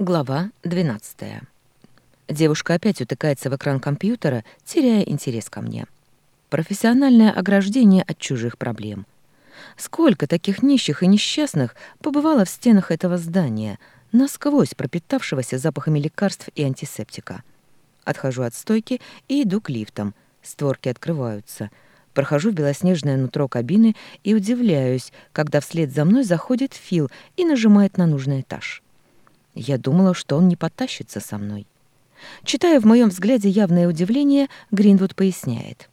Глава 12. Девушка опять утыкается в экран компьютера, теряя интерес ко мне. Профессиональное ограждение от чужих проблем. Сколько таких нищих и несчастных побывало в стенах этого здания, насквозь пропитавшегося запахами лекарств и антисептика. Отхожу от стойки и иду к лифтам. Створки открываются. Прохожу в белоснежное нутро кабины и удивляюсь, когда вслед за мной заходит Фил и нажимает на нужный этаж. Я думала, что он не потащится со мной. Читая в моем взгляде явное удивление, Гринвуд поясняет.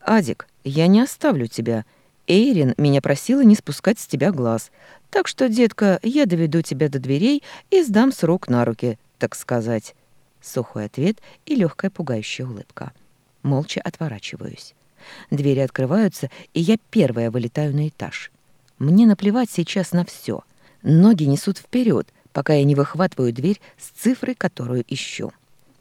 «Адик, я не оставлю тебя. Эйрин меня просила не спускать с тебя глаз. Так что, детка, я доведу тебя до дверей и сдам с рук на руки, так сказать». Сухой ответ и легкая пугающая улыбка. Молча отворачиваюсь. Двери открываются, и я первая вылетаю на этаж. Мне наплевать сейчас на все. Ноги несут вперед, пока я не выхватываю дверь с цифрой, которую ищу.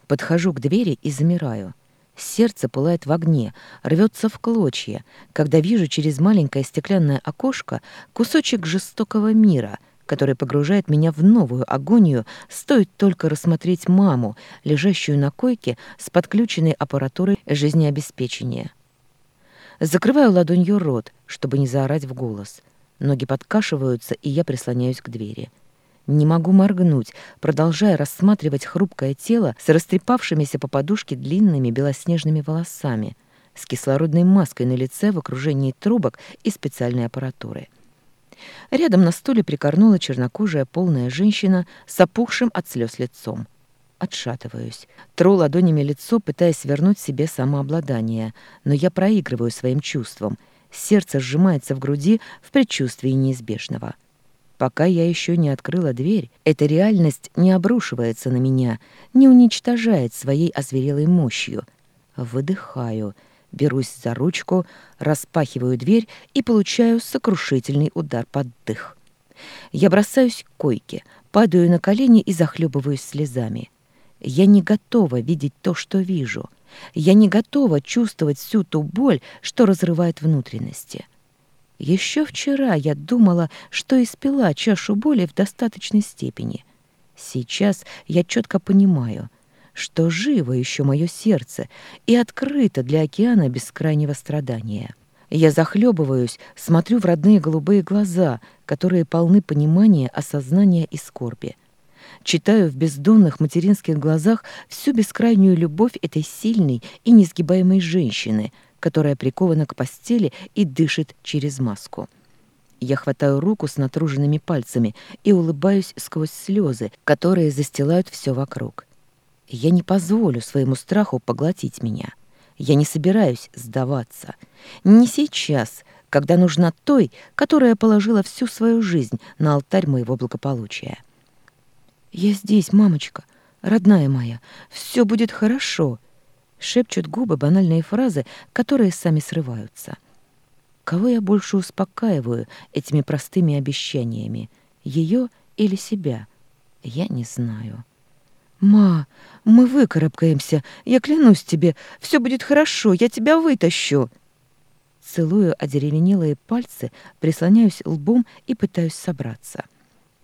Подхожу к двери и замираю. Сердце пылает в огне, рвется в клочья, когда вижу через маленькое стеклянное окошко кусочек жестокого мира, который погружает меня в новую агонию, стоит только рассмотреть маму, лежащую на койке с подключенной аппаратурой жизнеобеспечения. Закрываю ладонью рот, чтобы не заорать в голос. Ноги подкашиваются, и я прислоняюсь к двери. Не могу моргнуть, продолжая рассматривать хрупкое тело с растрепавшимися по подушке длинными белоснежными волосами, с кислородной маской на лице в окружении трубок и специальной аппаратуры. Рядом на стуле прикорнула чернокожая полная женщина с опухшим от слез лицом. Отшатываюсь, тру ладонями лицо, пытаясь вернуть себе самообладание, но я проигрываю своим чувствам. Сердце сжимается в груди в предчувствии неизбежного. Пока я еще не открыла дверь, эта реальность не обрушивается на меня, не уничтожает своей озверелой мощью. Выдыхаю, берусь за ручку, распахиваю дверь и получаю сокрушительный удар под дых. Я бросаюсь к койке, падаю на колени и захлебываюсь слезами. Я не готова видеть то, что вижу. Я не готова чувствовать всю ту боль, что разрывает внутренности. Еще вчера я думала, что испила чашу боли в достаточной степени. Сейчас я четко понимаю, что живо еще мое сердце и открыто для океана бескрайнего страдания. Я захлебываюсь, смотрю в родные голубые глаза, которые полны понимания, осознания и скорби. Читаю в бездонных материнских глазах всю бескрайнюю любовь этой сильной и несгибаемой женщины — которая прикована к постели и дышит через маску. Я хватаю руку с натруженными пальцами и улыбаюсь сквозь слезы, которые застилают все вокруг. Я не позволю своему страху поглотить меня. Я не собираюсь сдаваться. Не сейчас, когда нужна той, которая положила всю свою жизнь на алтарь моего благополучия. «Я здесь, мамочка, родная моя, все будет хорошо», шепчут губы банальные фразы, которые сами срываются. Кого я больше успокаиваю этими простыми обещаниями? Ее или себя? Я не знаю. «Ма, мы выкарабкаемся. Я клянусь тебе, все будет хорошо, я тебя вытащу». Целую одеревенелые пальцы, прислоняюсь лбом и пытаюсь собраться.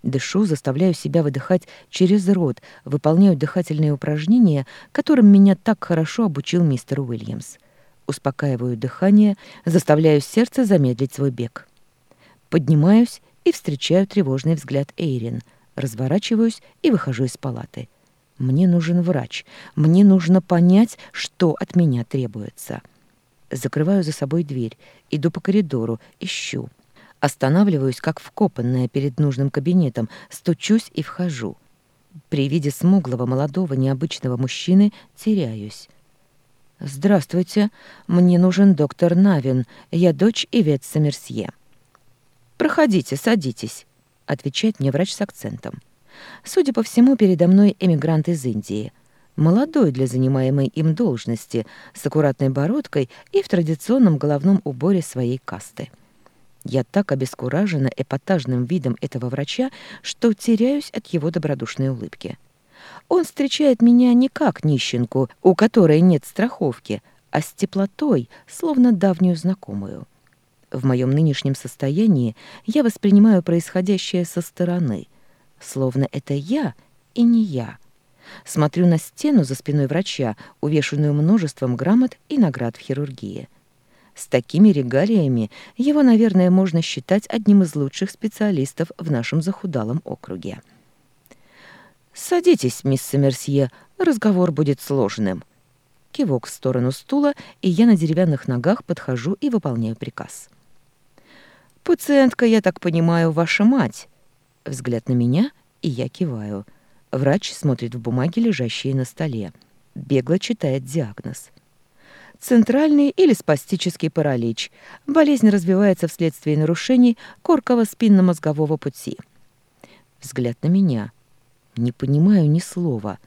Дышу, заставляю себя выдыхать через рот, выполняю дыхательные упражнения, которым меня так хорошо обучил мистер Уильямс. Успокаиваю дыхание, заставляю сердце замедлить свой бег. Поднимаюсь и встречаю тревожный взгляд Эйрин. Разворачиваюсь и выхожу из палаты. Мне нужен врач. Мне нужно понять, что от меня требуется. Закрываю за собой дверь, иду по коридору, ищу. Останавливаюсь, как вкопанная перед нужным кабинетом, стучусь и вхожу. При виде смуглого, молодого, необычного мужчины теряюсь. «Здравствуйте, мне нужен доктор Навин, я дочь Ивет Мерсье». «Проходите, садитесь», — отвечает мне врач с акцентом. Судя по всему, передо мной эмигрант из Индии. Молодой для занимаемой им должности, с аккуратной бородкой и в традиционном головном уборе своей касты. Я так обескуражена эпатажным видом этого врача, что теряюсь от его добродушной улыбки. Он встречает меня не как нищенку, у которой нет страховки, а с теплотой, словно давнюю знакомую. В моем нынешнем состоянии я воспринимаю происходящее со стороны, словно это я и не я. Смотрю на стену за спиной врача, увешанную множеством грамот и наград в хирургии. С такими регалиями его, наверное, можно считать одним из лучших специалистов в нашем захудалом округе. «Садитесь, мисс Семерсье, разговор будет сложным». Кивок в сторону стула, и я на деревянных ногах подхожу и выполняю приказ. «Пациентка, я так понимаю, ваша мать». Взгляд на меня, и я киваю. Врач смотрит в бумаги, лежащие на столе. Бегло читает диагноз. Центральный или спастический паралич. Болезнь развивается вследствие нарушений корково-спинномозгового пути. Взгляд на меня. Не понимаю ни слова.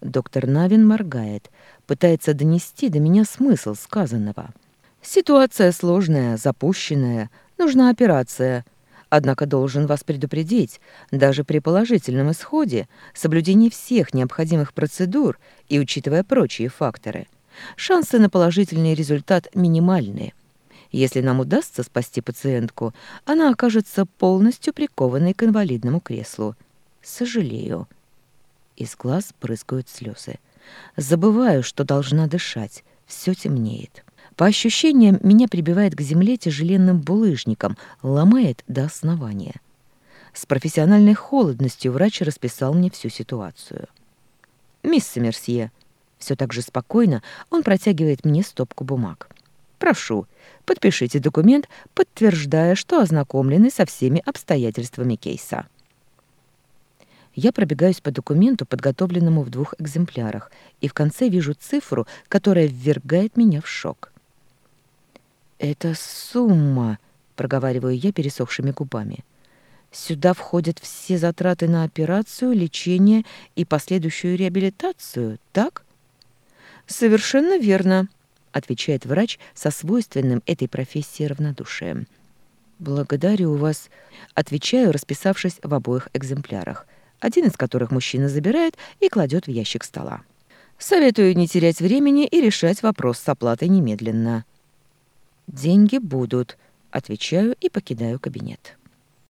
Доктор Навин моргает, пытается донести до меня смысл сказанного. Ситуация сложная, запущенная, нужна операция. Однако должен вас предупредить, даже при положительном исходе, соблюдении всех необходимых процедур и учитывая прочие факторы, шансы на положительный результат минимальные. Если нам удастся спасти пациентку, она окажется полностью прикованной к инвалидному креслу. Сожалею. Из глаз прыскают слезы. Забываю, что должна дышать. Все темнеет. По ощущениям, меня прибивает к земле тяжеленным булыжником, ломает до основания. С профессиональной холодностью врач расписал мне всю ситуацию. «Мисс Мерсье», все так же спокойно он протягивает мне стопку бумаг. «Прошу, подпишите документ, подтверждая, что ознакомлены со всеми обстоятельствами кейса». Я пробегаюсь по документу, подготовленному в двух экземплярах, и в конце вижу цифру, которая ввергает меня в шок. «Это сумма», — проговариваю я пересохшими губами. «Сюда входят все затраты на операцию, лечение и последующую реабилитацию, так?» «Совершенно верно», — отвечает врач со свойственным этой профессии равнодушием. «Благодарю вас», — отвечаю, расписавшись в обоих экземплярах один из которых мужчина забирает и кладет в ящик стола. Советую не терять времени и решать вопрос с оплатой немедленно. «Деньги будут», — отвечаю и покидаю кабинет.